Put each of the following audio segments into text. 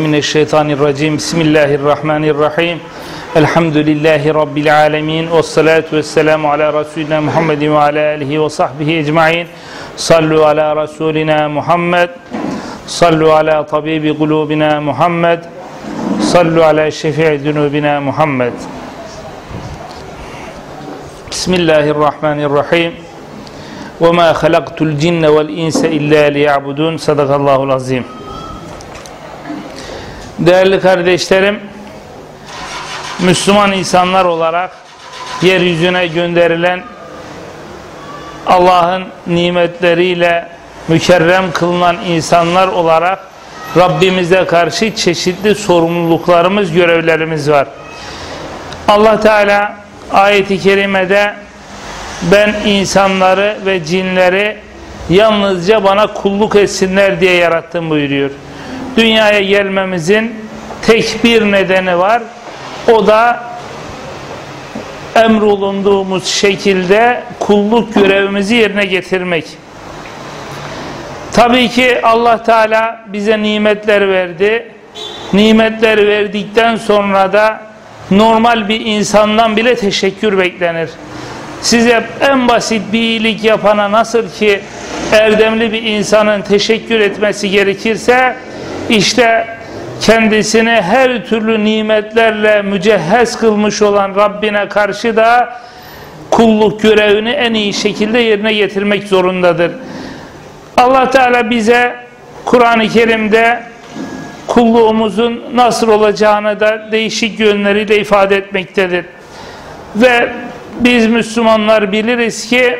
من الشيطان الرجيم. بسم الله الرحمن الرحيم. الحمد لله رب العالمين والصلاة والسلام على رسولنا محمد وعلى آله وصحبه أجمعين. صلوا على رسولنا محمد. صلوا على طبيب قلوبنا محمد. صلوا على شفيع ذنوبنا محمد. بسم الله الرحمن الرحيم. وما خلقت الجن والإنس إلا ليعبدون. صدق الله العظيم. Değerli kardeşlerim, Müslüman insanlar olarak yeryüzüne gönderilen Allah'ın nimetleriyle mükerrem kılınan insanlar olarak Rabbimize karşı çeşitli sorumluluklarımız, görevlerimiz var. Allah Teala ayeti kerimede ben insanları ve cinleri yalnızca bana kulluk etsinler diye yarattım buyuruyor. Dünyaya gelmemizin tek bir nedeni var. O da emrolunduğumuz şekilde kulluk görevimizi yerine getirmek. Tabii ki Allah Teala bize nimetler verdi. Nimetler verdikten sonra da normal bir insandan bile teşekkür beklenir. Size en basit bir iyilik yapana nasıl ki erdemli bir insanın teşekkür etmesi gerekirse işte kendisini her türlü nimetlerle mücehhez kılmış olan Rabbine karşı da kulluk görevini en iyi şekilde yerine getirmek zorundadır. Allah Teala bize Kur'an-ı Kerim'de kulluğumuzun nasıl olacağını da değişik yönleriyle ifade etmektedir. Ve biz Müslümanlar biliriz ki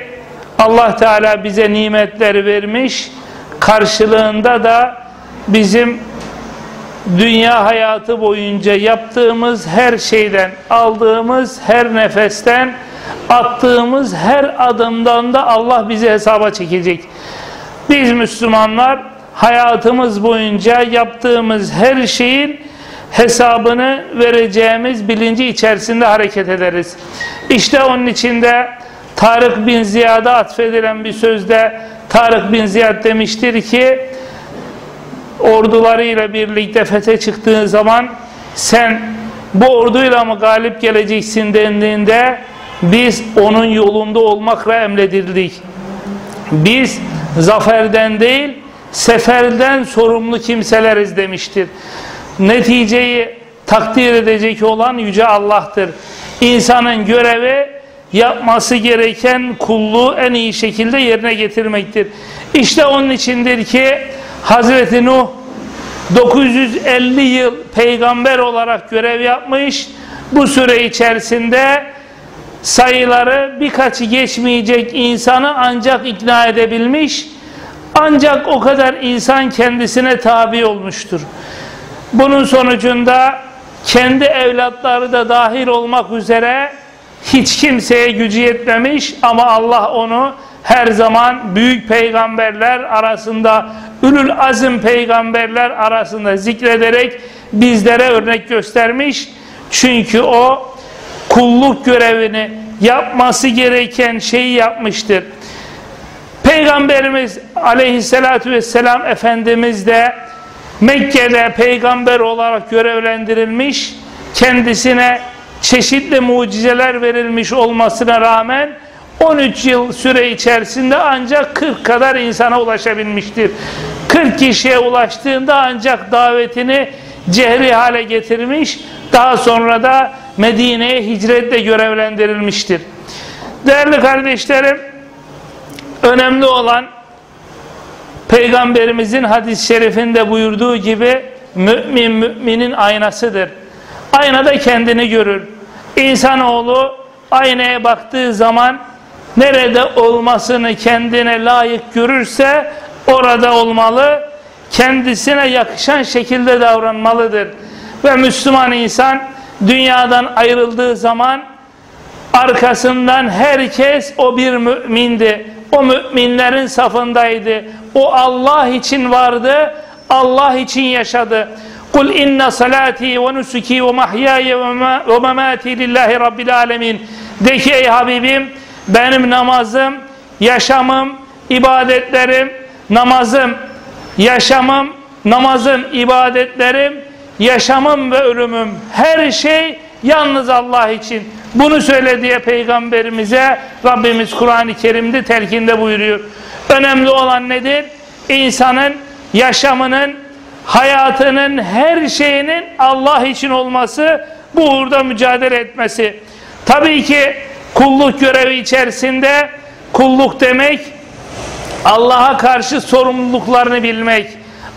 Allah Teala bize nimetler vermiş, karşılığında da bizim dünya hayatı boyunca yaptığımız her şeyden, aldığımız her nefesten, attığımız her adımdan da Allah bizi hesaba çekecek. Biz Müslümanlar hayatımız boyunca yaptığımız her şeyin hesabını vereceğimiz bilinci içerisinde hareket ederiz. İşte onun içinde Tarık bin Ziyad'a atfedilen bir sözde Tarık bin Ziyad demiştir ki ordularıyla birlikte fethe çıktığı zaman sen bu orduyla mı galip geleceksin dendiğinde biz onun yolunda olmakla emredildik. Biz zaferden değil seferden sorumlu kimseleriz demiştir. Neticeyi takdir edecek olan Yüce Allah'tır. İnsanın görevi yapması gereken kulluğu en iyi şekilde yerine getirmektir. İşte onun içindir ki Hazreti Nuh 950 yıl peygamber olarak görev yapmış. Bu süre içerisinde sayıları birkaçı geçmeyecek insanı ancak ikna edebilmiş. Ancak o kadar insan kendisine tabi olmuştur. Bunun sonucunda kendi evlatları da dahil olmak üzere hiç kimseye gücü yetmemiş ama Allah onu her zaman büyük peygamberler arasında, ülül azim peygamberler arasında zikrederek bizlere örnek göstermiş. Çünkü o kulluk görevini yapması gereken şeyi yapmıştır. Peygamberimiz aleyhissalatü vesselam Efendimiz de Mekke'de peygamber olarak görevlendirilmiş, kendisine çeşitli mucizeler verilmiş olmasına rağmen 13 yıl süre içerisinde ancak 40 kadar insana ulaşabilmiştir. 40 kişiye ulaştığında ancak davetini cehri hale getirmiş, daha sonra da Medine'ye hicretle görevlendirilmiştir. Değerli kardeşlerim, önemli olan Peygamberimizin hadis-i şerifinde buyurduğu gibi mümin müminin aynasıdır. Aynada kendini görür. İnsanoğlu aynaya baktığı zaman nerede olmasını kendine layık görürse orada olmalı, kendisine yakışan şekilde davranmalıdır. Ve Müslüman insan dünyadan ayrıldığı zaman arkasından herkes o bir mümindi. O müminlerin safındaydı. O Allah için vardı, Allah için yaşadı. Kul inna salati ve nusuki ve mahyaya ve memati lillahi rabbil alemin. De ki ey Habibim benim namazım, yaşamım, ibadetlerim, namazım, yaşamım, namazım, ibadetlerim yaşamım ve ölümüm her şey yalnız Allah için. Bunu söyle diye peygamberimize Rabbimiz Kur'an-ı Kerim'de telkinde buyuruyor. Önemli olan nedir? İnsanın yaşamının, hayatının, her şeyinin Allah için olması, bu uğurda mücadele etmesi. Tabii ki kulluk görevi içerisinde kulluk demek Allah'a karşı sorumluluklarını bilmek.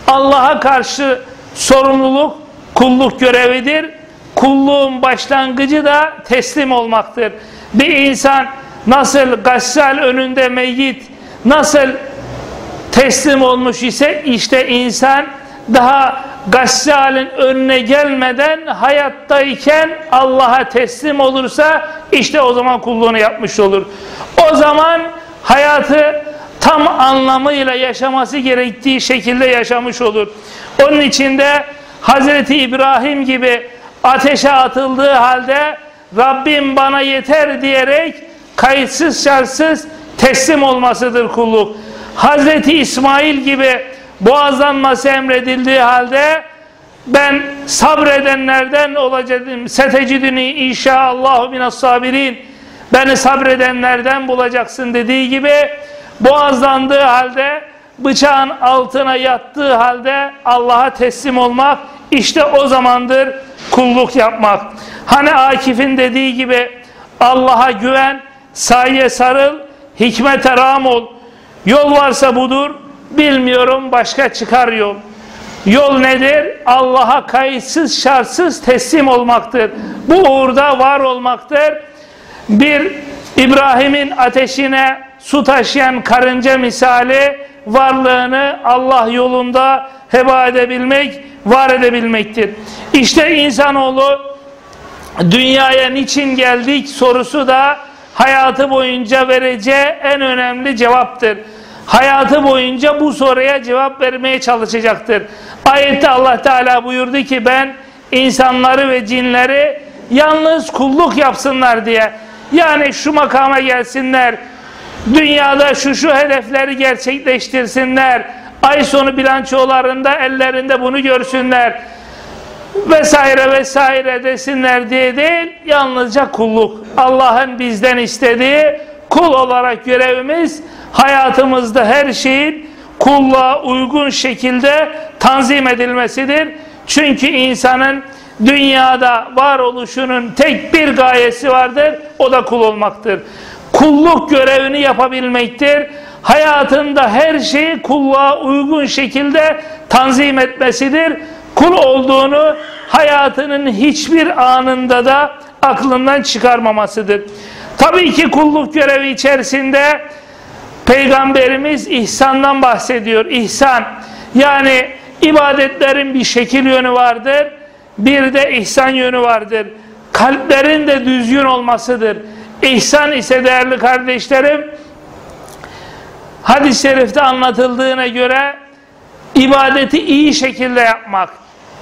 Allah'a karşı sorumluluk kulluk görevidir. Kulluğun başlangıcı da teslim olmaktır. Bir insan nasıl gassal önünde meyyit, nasıl teslim olmuş ise işte insan daha gassalin önüne gelmeden hayattayken Allah'a teslim olursa işte o zaman kulluğunu yapmış olur. O zaman hayatı tam anlamıyla yaşaması gerektiği şekilde yaşamış olur. Onun içinde Hazreti İbrahim gibi ateşe atıldığı halde Rabbim bana yeter diyerek kayıtsız şartsız teslim olmasıdır kulluk. Hazreti İsmail gibi boğazlanması emredildiği halde ben sabredenlerden olacağım. Setecidini inşaallahu minas sabirin. Beni sabredenlerden bulacaksın dediği gibi boğazlandığı halde bıçağın altına yattığı halde Allah'a teslim olmak işte o zamandır kulluk yapmak. Hani Akif'in dediği gibi Allah'a güven, saye sarıl, hikmete ram ol. Yol varsa budur, bilmiyorum başka çıkar yol. Yol nedir? Allah'a kayıtsız şartsız teslim olmaktır. Bu uğurda var olmaktır. Bir İbrahim'in ateşine su taşıyan karınca misali varlığını Allah yolunda heba edebilmek, var edebilmektir. İşte insanoğlu dünyaya niçin geldik sorusu da hayatı boyunca vereceği en önemli cevaptır. Hayatı boyunca bu soruya cevap vermeye çalışacaktır. Ayette Allah Teala buyurdu ki ben insanları ve cinleri yalnız kulluk yapsınlar diye. Yani şu makama gelsinler, dünyada şu şu hedefleri gerçekleştirsinler, ay sonu bilançolarında ellerinde bunu görsünler vesaire vesaire desinler diye değil, yalnızca kulluk. Allah'ın bizden istediği kul olarak görevimiz hayatımızda her şeyin kulluğa uygun şekilde tanzim edilmesidir. Çünkü insanın dünyada varoluşunun tek bir gayesi vardır, o da kul olmaktır. Kulluk görevini yapabilmektir. Hayatında her şeyi kulluğa uygun şekilde tanzim etmesidir. Kul olduğunu hayatının hiçbir anında da aklından çıkarmamasıdır. Tabii ki kulluk görevi içerisinde Peygamberimiz ihsandan bahsediyor. İhsan yani ibadetlerin bir şekil yönü vardır. Bir de ihsan yönü vardır. Kalplerin de düzgün olmasıdır. İhsan ise değerli kardeşlerim hadis-i şerifte anlatıldığına göre ibadeti iyi şekilde yapmak,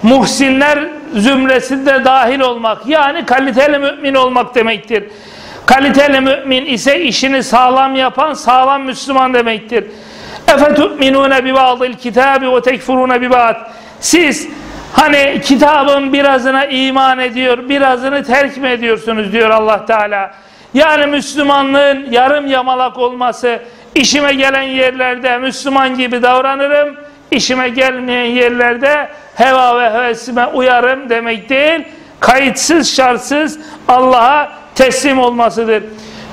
muhsinler zümresinde dahil olmak yani kaliteli mümin olmak demektir. Kaliteli mümin ise işini sağlam yapan sağlam Müslüman demektir. Efetu'minune bi ba'dil kitabi ve tekfurune bi ba'd. Siz hani kitabın birazına iman ediyor, birazını terk mi ediyorsunuz diyor Allah Teala. Yani Müslümanlığın yarım yamalak olması, işime gelen yerlerde Müslüman gibi davranırım, işime gelmeyen yerlerde heva ve hevesime uyarım demek değil, kayıtsız şartsız Allah'a teslim olmasıdır.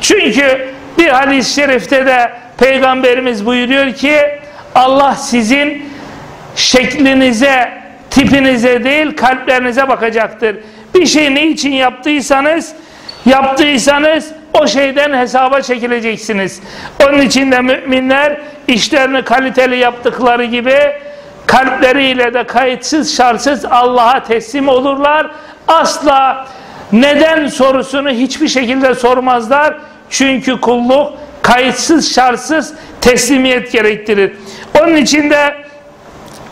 Çünkü bir hadis-i şerifte de Peygamberimiz buyuruyor ki Allah sizin şeklinize, tipinize değil kalplerinize bakacaktır. Bir şey ne için yaptıysanız yaptıysanız o şeyden hesaba çekileceksiniz. Onun için de müminler işlerini kaliteli yaptıkları gibi kalpleriyle de kayıtsız şartsız Allah'a teslim olurlar. Asla neden sorusunu hiçbir şekilde sormazlar. Çünkü kulluk kayıtsız şartsız teslimiyet gerektirir. Onun için de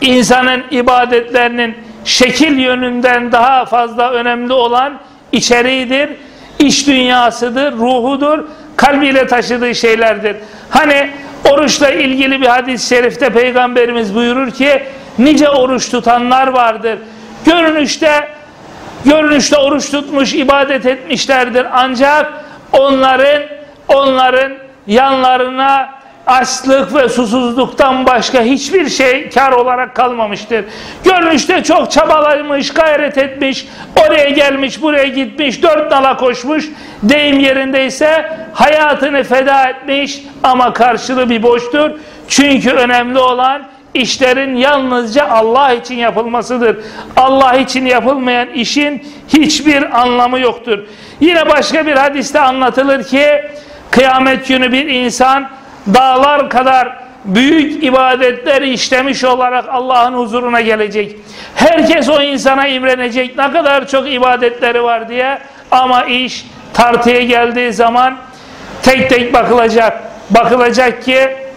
insanın ibadetlerinin şekil yönünden daha fazla önemli olan içeriğidir, iç dünyasıdır, ruhudur, kalbiyle taşıdığı şeylerdir. Hani oruçla ilgili bir hadis-i şerifte Peygamberimiz buyurur ki nice oruç tutanlar vardır. görünüşte görünüşte oruç tutmuş, ibadet etmişlerdir. Ancak onların onların yanlarına açlık ve susuzluktan başka hiçbir şey kar olarak kalmamıştır. Görünüşte çok çabalamış, gayret etmiş, oraya gelmiş, buraya gitmiş, dört nala koşmuş, deyim yerindeyse hayatını feda etmiş ama karşılığı bir boştur. Çünkü önemli olan işlerin yalnızca Allah için yapılmasıdır. Allah için yapılmayan işin hiçbir anlamı yoktur. Yine başka bir hadiste anlatılır ki kıyamet günü bir insan dağlar kadar büyük ibadetler işlemiş olarak Allah'ın huzuruna gelecek. Herkes o insana imrenecek ne kadar çok ibadetleri var diye ama iş tartıya geldiği zaman tek tek bakılacak. Bakılacak ki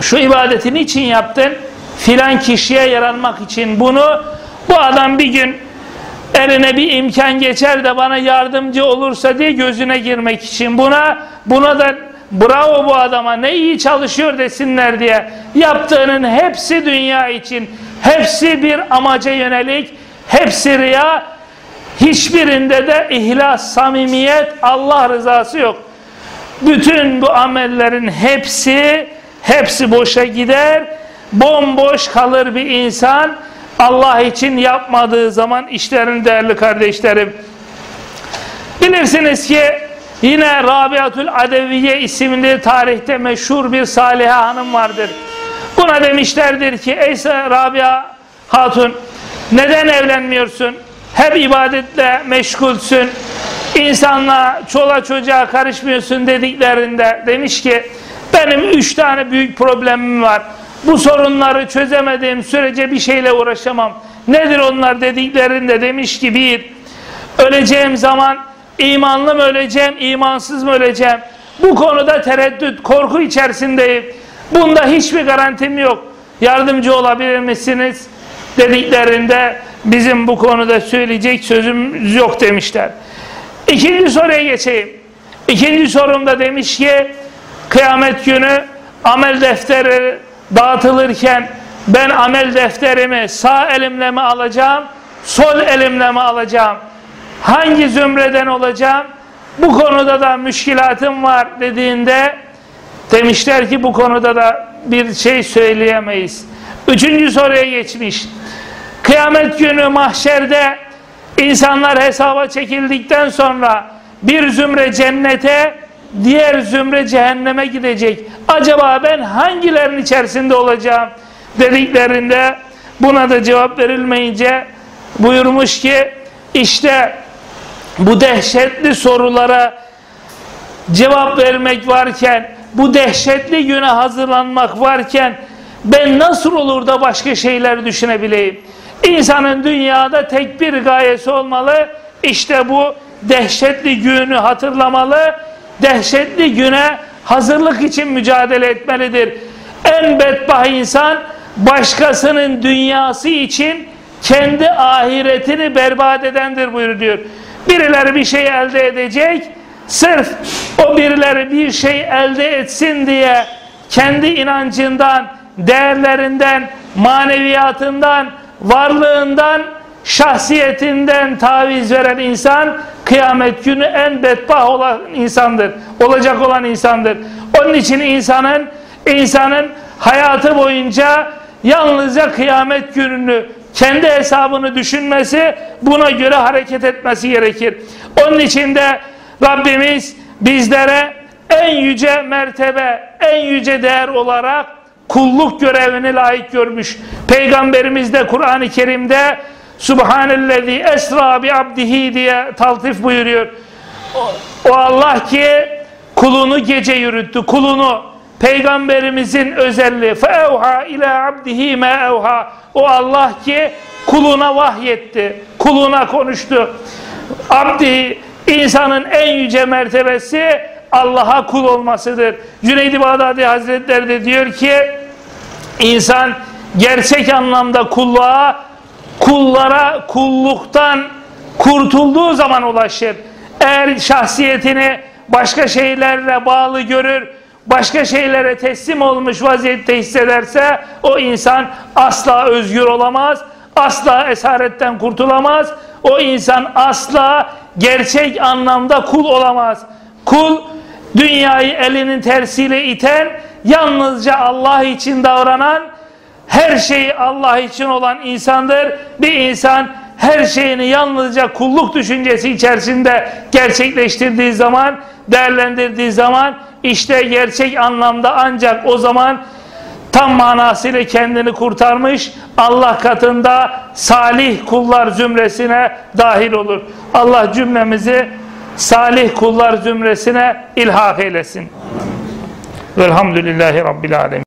şu ibadeti niçin yaptın? Filan kişiye yaranmak için bunu. Bu adam bir gün eline bir imkan geçer de bana yardımcı olursa diye gözüne girmek için buna. Buna da bravo bu adama ne iyi çalışıyor desinler diye. Yaptığının hepsi dünya için. Hepsi bir amaca yönelik. Hepsi riya. Hiçbirinde de ihlas, samimiyet, Allah rızası yok. Bütün bu amellerin hepsi hepsi boşa gider bomboş kalır bir insan Allah için yapmadığı zaman işlerin değerli kardeşlerim bilirsiniz ki Yine Rabiatül Adeviye isimli tarihte meşhur bir Saliha Hanım vardır. Buna demişlerdir ki ey Rabia Hatun neden evlenmiyorsun? Hep ibadetle meşgulsün. İnsanla çola çocuğa karışmıyorsun dediklerinde demiş ki benim üç tane büyük problemim var. Bu sorunları çözemediğim sürece bir şeyle uğraşamam. Nedir onlar dediklerinde demiş ki bir öleceğim zaman İmanlı mı öleceğim, imansız mı öleceğim? Bu konuda tereddüt, korku içerisindeyim. Bunda hiçbir garantim yok. Yardımcı olabilir misiniz? Dediklerinde bizim bu konuda söyleyecek sözümüz yok demişler. İkinci soruya geçeyim. İkinci sorumda demiş ki kıyamet günü amel defteri dağıtılırken ben amel defterimi sağ elimle mi alacağım, sol elimle mi alacağım? hangi zümreden olacağım bu konuda da müşkilatım var dediğinde demişler ki bu konuda da bir şey söyleyemeyiz. Üçüncü soruya geçmiş. Kıyamet günü mahşerde insanlar hesaba çekildikten sonra bir zümre cennete diğer zümre cehenneme gidecek. Acaba ben hangilerin içerisinde olacağım dediklerinde buna da cevap verilmeyince buyurmuş ki işte bu dehşetli sorulara cevap vermek varken, bu dehşetli güne hazırlanmak varken ben nasıl olur da başka şeyler düşünebileyim? İnsanın dünyada tek bir gayesi olmalı. İşte bu dehşetli günü hatırlamalı. Dehşetli güne hazırlık için mücadele etmelidir. En bedbah insan başkasının dünyası için kendi ahiretini berbat edendir buyuruyor. Birileri bir şey elde edecek. Sırf o birileri bir şey elde etsin diye kendi inancından, değerlerinden, maneviyatından, varlığından, şahsiyetinden taviz veren insan kıyamet günü en bedbah olan insandır. Olacak olan insandır. Onun için insanın insanın hayatı boyunca yalnızca kıyamet gününü kendi hesabını düşünmesi, buna göre hareket etmesi gerekir. Onun için de Rabbimiz bizlere en yüce mertebe, en yüce değer olarak kulluk görevini layık görmüş. Peygamberimiz de Kur'an-ı Kerim'de Subhanellezi esra bi abdihi diye taltif buyuruyor. O, Allah ki kulunu gece yürüttü. Kulunu peygamberimizin özelliği. Fe evha ila abdihi me evha. O Allah ki kuluna vahyetti. Kuluna konuştu. Abdihi insanın en yüce mertebesi Allah'a kul olmasıdır. Cüneydi Bağdadi Hazretleri de diyor ki insan gerçek anlamda kulluğa kullara kulluktan kurtulduğu zaman ulaşır. Eğer şahsiyetini başka şeylerle bağlı görür, başka şeylere teslim olmuş vaziyette hissederse o insan asla özgür olamaz, asla esaretten kurtulamaz. O insan asla gerçek anlamda kul olamaz. Kul dünyayı elinin tersiyle iten, yalnızca Allah için davranan, her şeyi Allah için olan insandır. Bir insan her şeyini yalnızca kulluk düşüncesi içerisinde gerçekleştirdiği zaman, değerlendirdiği zaman işte gerçek anlamda ancak o zaman tam manasıyla kendini kurtarmış Allah katında salih kullar zümresine dahil olur. Allah cümlemizi salih kullar zümresine ilhak eylesin. Velhamdülillahi Rabbil Alemin.